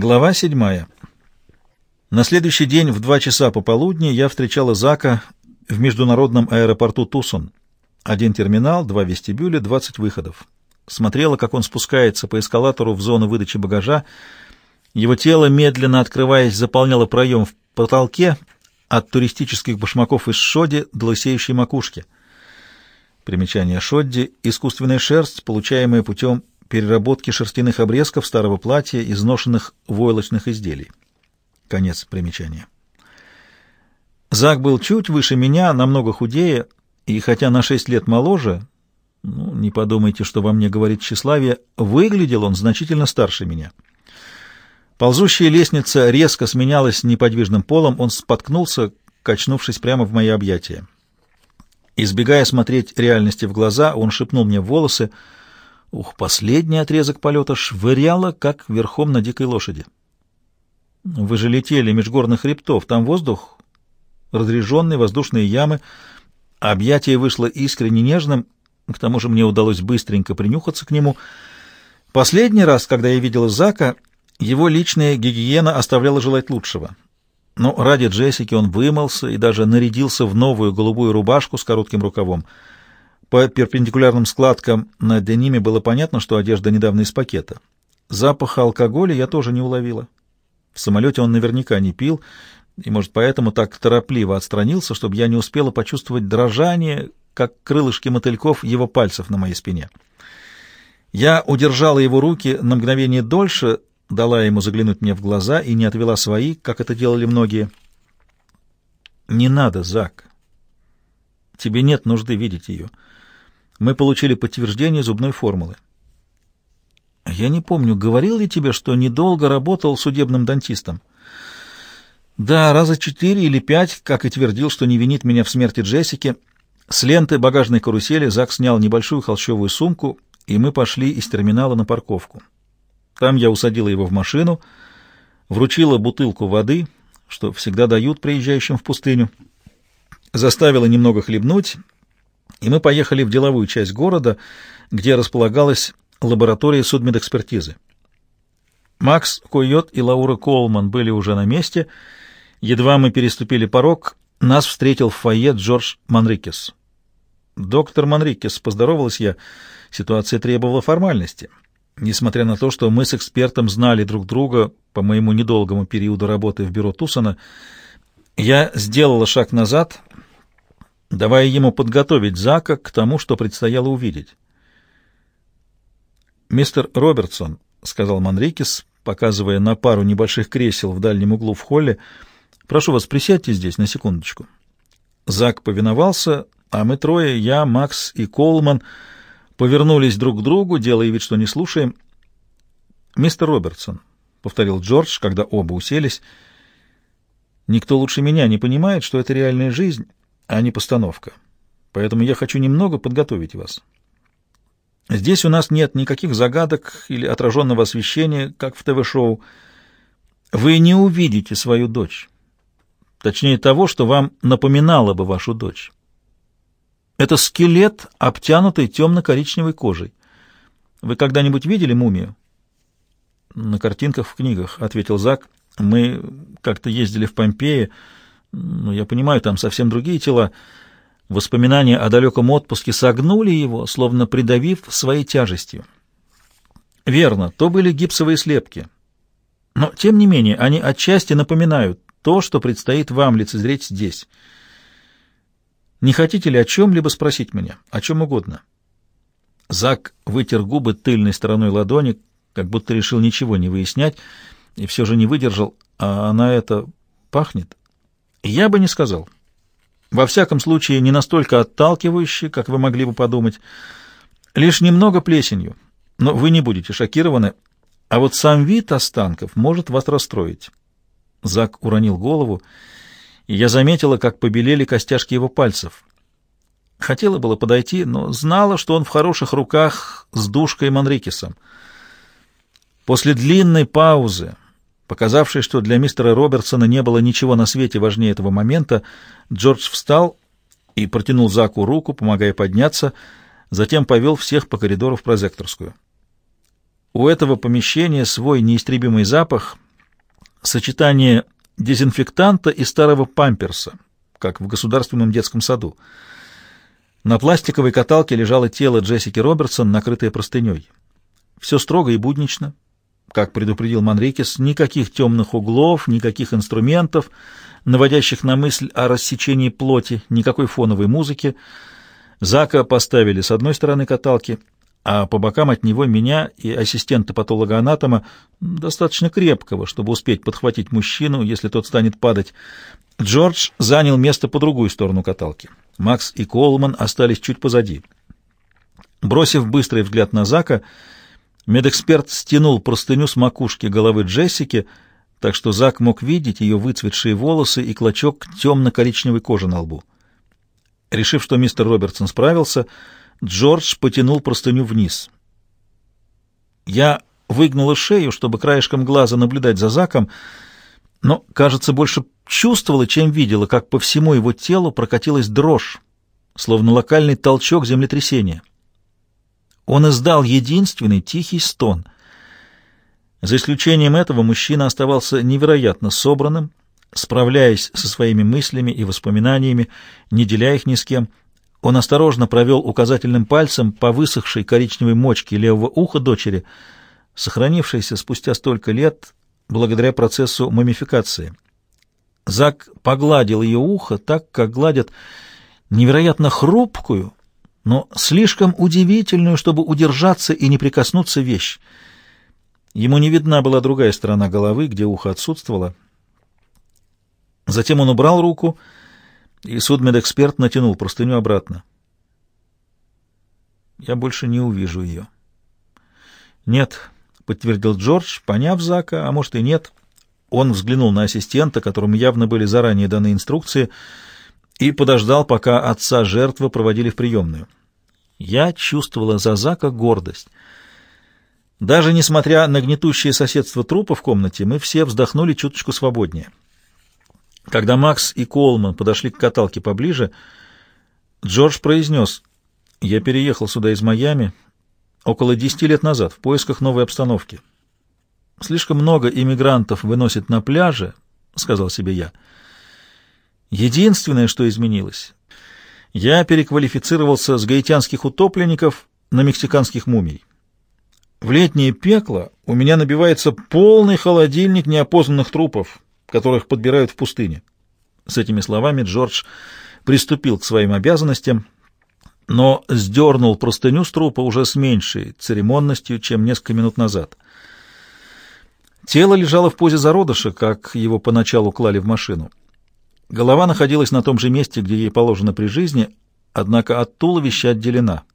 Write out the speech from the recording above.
Глава седьмая. На следующий день в два часа пополудни я встречала Зака в международном аэропорту Тусон. Один терминал, два вестибюля, двадцать выходов. Смотрела, как он спускается по эскалатору в зону выдачи багажа. Его тело, медленно открываясь, заполняло проем в потолке от туристических башмаков из шоди до лысеющей макушки. Примечание шодди — искусственная шерсть, получаемая путем переработки шерстяных обрезков старого платья, изношенных войлочных изделий. Конец примечания. Зак был чуть выше меня, намного худее, и хотя на шесть лет моложе, ну, не подумайте, что во мне говорит тщеславие, выглядел он значительно старше меня. Ползущая лестница резко сменялась неподвижным полом, он споткнулся, качнувшись прямо в мои объятия. Избегая смотреть реальности в глаза, он шепнул мне в волосы — Ух, последний отрезок полета швыряло, как верхом на дикой лошади. Вы же летели меж горных хребтов, там воздух, разреженные воздушные ямы. Объятие вышло искренне нежным, к тому же мне удалось быстренько принюхаться к нему. Последний раз, когда я видела Зака, его личная гигиена оставляла желать лучшего. Но ради Джессики он вымылся и даже нарядился в новую голубую рубашку с коротким рукавом — по перпендикулярным складкам на дениме было понятно, что одежда недавно из пакета. Запаха алкоголя я тоже не уловила. В самолете он наверняка не пил, и, может, поэтому так торопливо отстранился, чтобы я не успела почувствовать дрожание, как крылышки мотыльков его пальцев на моей спине. Я удержала его руки на мгновение дольше, дала ему заглянуть мне в глаза и не отвела свои, как это делали многие. «Не надо, Зак. Тебе нет нужды видеть ее» мы получили подтверждение зубной формулы. Я не помню, говорил ли тебе, что недолго работал судебным дантистом. Да, раза четыре или пять, как и твердил, что не винит меня в смерти Джессики. С ленты багажной карусели Зак снял небольшую холщовую сумку, и мы пошли из терминала на парковку. Там я усадила его в машину, вручила бутылку воды, что всегда дают приезжающим в пустыню, заставила немного хлебнуть и мы поехали в деловую часть города, где располагалась лаборатория судмедэкспертизы. Макс Койот и Лаура Колман были уже на месте. Едва мы переступили порог, нас встретил в фойе Джордж Манрикес. «Доктор Манрикес», — поздоровалась я, — ситуация требовала формальности. Несмотря на то, что мы с экспертом знали друг друга по моему недолгому периоду работы в бюро Тусона, я сделала шаг назад — давая ему подготовить Зака к тому, что предстояло увидеть. «Мистер Робертсон», — сказал Манрикес, показывая на пару небольших кресел в дальнем углу в холле, — «прошу вас, присядьте здесь на секундочку». Зак повиновался, а мы трое, я, Макс и Колман, повернулись друг к другу, делая вид, что не слушаем. «Мистер Робертсон», — повторил Джордж, когда оба уселись, — «никто лучше меня не понимает, что это реальная жизнь» а не постановка. Поэтому я хочу немного подготовить вас. Здесь у нас нет никаких загадок или отраженного освещения, как в ТВ-шоу. Вы не увидите свою дочь. Точнее, того, что вам напоминало бы вашу дочь. Это скелет, обтянутый темно-коричневой кожей. Вы когда-нибудь видели мумию? На картинках в книгах, — ответил Зак. Мы как-то ездили в Помпеи, — ну, я понимаю, там совсем другие тела. Воспоминания о далеком отпуске согнули его, словно придавив своей тяжестью. Верно, то были гипсовые слепки. Но, тем не менее, они отчасти напоминают то, что предстоит вам лицезреть здесь. Не хотите ли о чем-либо спросить меня? О чем угодно. Зак вытер губы тыльной стороной ладони, как будто решил ничего не выяснять, и все же не выдержал. А она это пахнет? Я бы не сказал. Во всяком случае, не настолько отталкивающе, как вы могли бы подумать. Лишь немного плесенью, но вы не будете шокированы. А вот сам вид останков может вас расстроить. Зак уронил голову, и я заметила, как побелели костяшки его пальцев. Хотела было подойти, но знала, что он в хороших руках с душкой Манрикесом. После длинной паузы, Показавший, что для мистера Робертсона не было ничего на свете важнее этого момента, Джордж встал и протянул Заку руку, помогая подняться, затем повел всех по коридору в прозекторскую. У этого помещения свой неистребимый запах, Сочетание дезинфектанта и старого памперса, как в государственном детском саду. На пластиковой каталке лежало тело Джессики Робертсон, накрытое простыней. Все строго и буднично, как предупредил Манрикес, никаких темных углов, никаких инструментов, наводящих на мысль о рассечении плоти, никакой фоновой музыки. Зака поставили с одной стороны каталки, а по бокам от него меня и ассистента патолога-анатома, достаточно крепкого, чтобы успеть подхватить мужчину, если тот станет падать. Джордж занял место по другую сторону каталки. Макс и Колман остались чуть позади. Бросив быстрый взгляд на Зака, медэксперт стянул простыню с макушки головы Джессики, так что Зак мог видеть ее выцветшие волосы и клочок темно-коричневой кожи на лбу. Решив, что мистер Робертсон справился, Джордж потянул простыню вниз. Я выгнула шею, чтобы краешком глаза наблюдать за Заком, но, кажется, больше чувствовала, чем видела, как по всему его телу прокатилась дрожь, словно локальный толчок землетрясения. Он издал единственный тихий стон. За исключением этого мужчина оставался невероятно собранным, справляясь со своими мыслями и воспоминаниями, не деля их ни с кем. Он осторожно провел указательным пальцем по высохшей коричневой мочке левого уха дочери, сохранившейся спустя столько лет благодаря процессу мумификации. Зак погладил ее ухо так, как гладят невероятно хрупкую, но слишком удивительную, чтобы удержаться и не прикоснуться вещь. Ему не видна была другая сторона головы, где ухо отсутствовало. Затем он убрал руку, и судмедэксперт натянул простыню обратно. «Я больше не увижу ее». «Нет», — подтвердил Джордж, поняв Зака, а может и нет. Он взглянул на ассистента, которому явно были заранее даны инструкции, и подождал, пока отца жертвы проводили в приемную. Я чувствовала за Зака гордость. Даже несмотря на гнетущее соседство трупа в комнате, мы все вздохнули чуточку свободнее. Когда Макс и Колман подошли к каталке поближе, Джордж произнес, «Я переехал сюда из Майами около десяти лет назад в поисках новой обстановки. Слишком много иммигрантов выносит на пляже, — сказал себе я. Единственное, что изменилось, я переквалифицировался с гаитянских утопленников на мексиканских мумий. В летнее пекло у меня набивается полный холодильник неопознанных трупов, которых подбирают в пустыне. С этими словами Джордж приступил к своим обязанностям, но сдернул простыню с трупа уже с меньшей церемонностью, чем несколько минут назад. Тело лежало в позе зародыша, как его поначалу клали в машину. Голова находилась на том же месте, где ей положено при жизни, однако от туловища отделена —